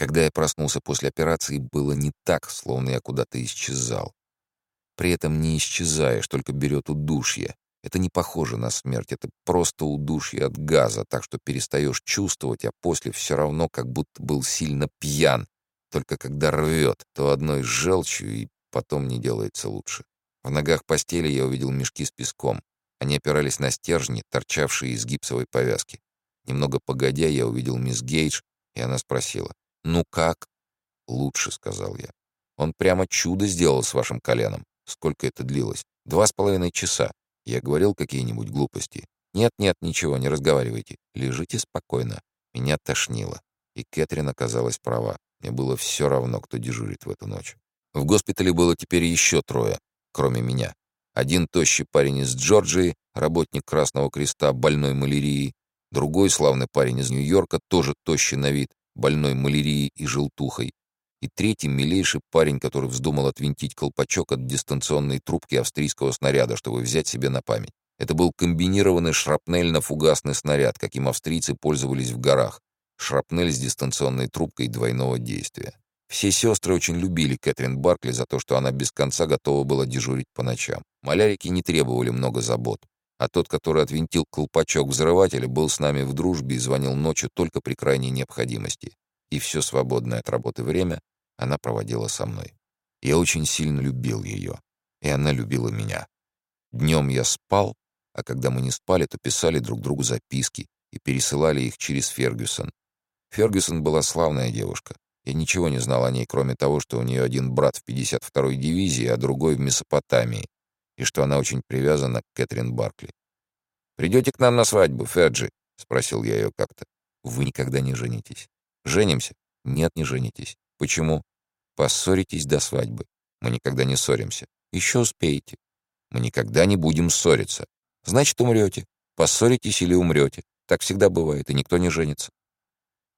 Когда я проснулся после операции, было не так, словно я куда-то исчезал. При этом не исчезаешь, только берет удушье. Это не похоже на смерть, это просто удушье от газа, так что перестаешь чувствовать, а после все равно как будто был сильно пьян. Только когда рвет, то одной желчью, и потом не делается лучше. В ногах постели я увидел мешки с песком. Они опирались на стержни, торчавшие из гипсовой повязки. Немного погодя, я увидел мисс Гейдж, и она спросила. «Ну как?» «Лучше», — сказал я. «Он прямо чудо сделал с вашим коленом. Сколько это длилось? Два с половиной часа. Я говорил какие-нибудь глупости? Нет-нет, ничего, не разговаривайте. Лежите спокойно. Меня тошнило. И Кэтрин оказалась права. Мне было все равно, кто дежурит в эту ночь. В госпитале было теперь еще трое, кроме меня. Один тощий парень из Джорджии, работник Красного Креста, больной малярией. Другой славный парень из Нью-Йорка, тоже тощий на вид, больной малярией и желтухой. И третий — милейший парень, который вздумал отвинтить колпачок от дистанционной трубки австрийского снаряда, чтобы взять себе на память. Это был комбинированный шрапнельно-фугасный снаряд, каким австрийцы пользовались в горах. Шрапнель с дистанционной трубкой двойного действия. Все сестры очень любили Кэтрин Баркли за то, что она без конца готова была дежурить по ночам. Малярики не требовали много забот. А тот, который отвинтил колпачок взрывателя, был с нами в дружбе и звонил ночью только при крайней необходимости. И все свободное от работы время она проводила со мной. Я очень сильно любил ее, и она любила меня. Днем я спал, а когда мы не спали, то писали друг другу записки и пересылали их через Фергюсон. Фергюсон была славная девушка. Я ничего не знал о ней, кроме того, что у нее один брат в 52-й дивизии, а другой в Месопотамии, и что она очень привязана к Кэтрин Баркли. «Придете к нам на свадьбу, Ферджи?» — спросил я ее как-то. «Вы никогда не женитесь». «Женимся?» «Нет, не женитесь». «Почему?» «Поссоритесь до свадьбы. Мы никогда не ссоримся. Еще успеете». «Мы никогда не будем ссориться». «Значит, умрете. Поссоритесь или умрете. Так всегда бывает, и никто не женится».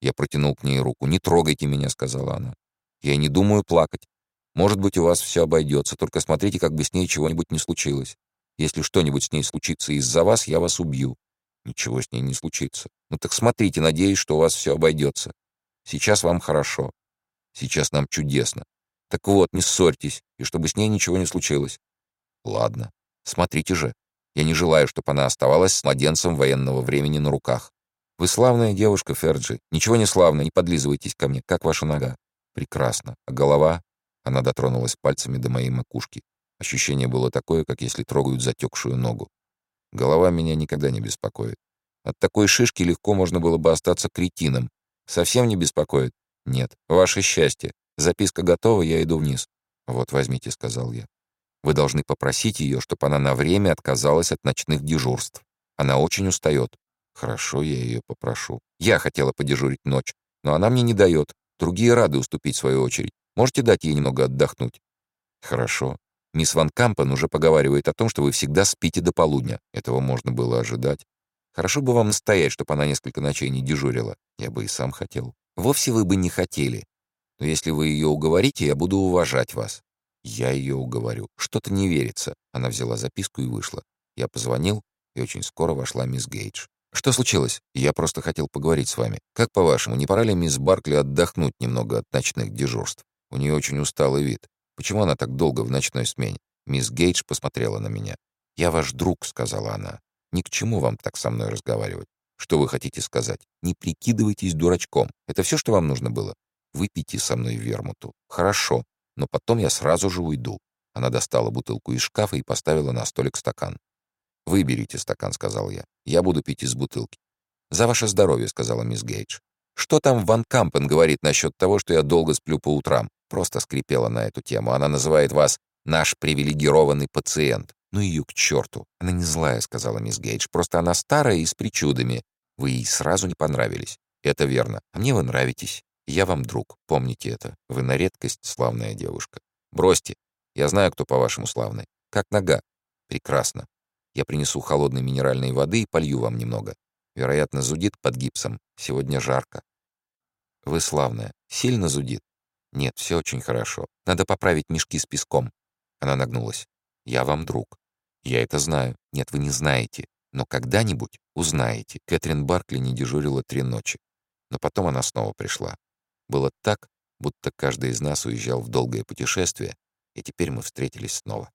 Я протянул к ней руку. «Не трогайте меня», — сказала она. «Я не думаю плакать. Может быть, у вас все обойдется, только смотрите, как бы с ней чего-нибудь не случилось. Если что-нибудь с ней случится из-за вас, я вас убью». «Ничего с ней не случится». «Ну так смотрите, надеюсь, что у вас все обойдется. Сейчас вам хорошо. Сейчас нам чудесно. Так вот, не ссорьтесь, и чтобы с ней ничего не случилось». «Ладно. Смотрите же. Я не желаю, чтобы она оставалась с младенцем военного времени на руках. «Вы славная девушка, Ферджи. Ничего не славно, не подлизывайтесь ко мне. Как ваша нога?» «Прекрасно. А голова?» Она дотронулась пальцами до моей макушки. Ощущение было такое, как если трогают затекшую ногу. Голова меня никогда не беспокоит. От такой шишки легко можно было бы остаться кретином. Совсем не беспокоит? Нет. Ваше счастье. Записка готова, я иду вниз. Вот, возьмите, — сказал я. Вы должны попросить ее, чтобы она на время отказалась от ночных дежурств. Она очень устает. Хорошо, я ее попрошу. Я хотела подежурить ночь, но она мне не дает. Другие рады уступить свою очередь. Можете дать ей немного отдохнуть? Хорошо. Мисс Ван Кампен уже поговаривает о том, что вы всегда спите до полудня. Этого можно было ожидать. Хорошо бы вам настоять, чтобы она несколько ночей не дежурила. Я бы и сам хотел. Вовсе вы бы не хотели. Но если вы ее уговорите, я буду уважать вас. Я ее уговорю. Что-то не верится. Она взяла записку и вышла. Я позвонил, и очень скоро вошла мисс Гейдж. «Что случилось? Я просто хотел поговорить с вами. Как по-вашему, не пора ли мисс Баркли отдохнуть немного от ночных дежурств? У нее очень усталый вид. Почему она так долго в ночной смене?» Мисс Гейдж посмотрела на меня. «Я ваш друг», — сказала она. «Ни к чему вам так со мной разговаривать. Что вы хотите сказать? Не прикидывайтесь дурачком. Это все, что вам нужно было? Выпейте со мной вермуту. Хорошо, но потом я сразу же уйду». Она достала бутылку из шкафа и поставила на столик стакан. «Выберите стакан», — сказал я. «Я буду пить из бутылки». «За ваше здоровье», — сказала мисс Гейдж. «Что там Ван Кампен говорит насчет того, что я долго сплю по утрам?» Просто скрипела на эту тему. Она называет вас «наш привилегированный пациент». «Ну ее к черту!» «Она не злая», — сказала мисс Гейдж. «Просто она старая и с причудами. Вы ей сразу не понравились». «Это верно. А мне вы нравитесь. Я вам друг. Помните это. Вы на редкость славная девушка. Бросьте. Я знаю, кто по-вашему славный. Как нога. Прекрасно. Я принесу холодной минеральной воды и полью вам немного. Вероятно, зудит под гипсом. Сегодня жарко. Вы славная. Сильно зудит? Нет, все очень хорошо. Надо поправить мешки с песком. Она нагнулась. Я вам друг. Я это знаю. Нет, вы не знаете. Но когда-нибудь узнаете. Кэтрин Баркли не дежурила три ночи. Но потом она снова пришла. Было так, будто каждый из нас уезжал в долгое путешествие, и теперь мы встретились снова.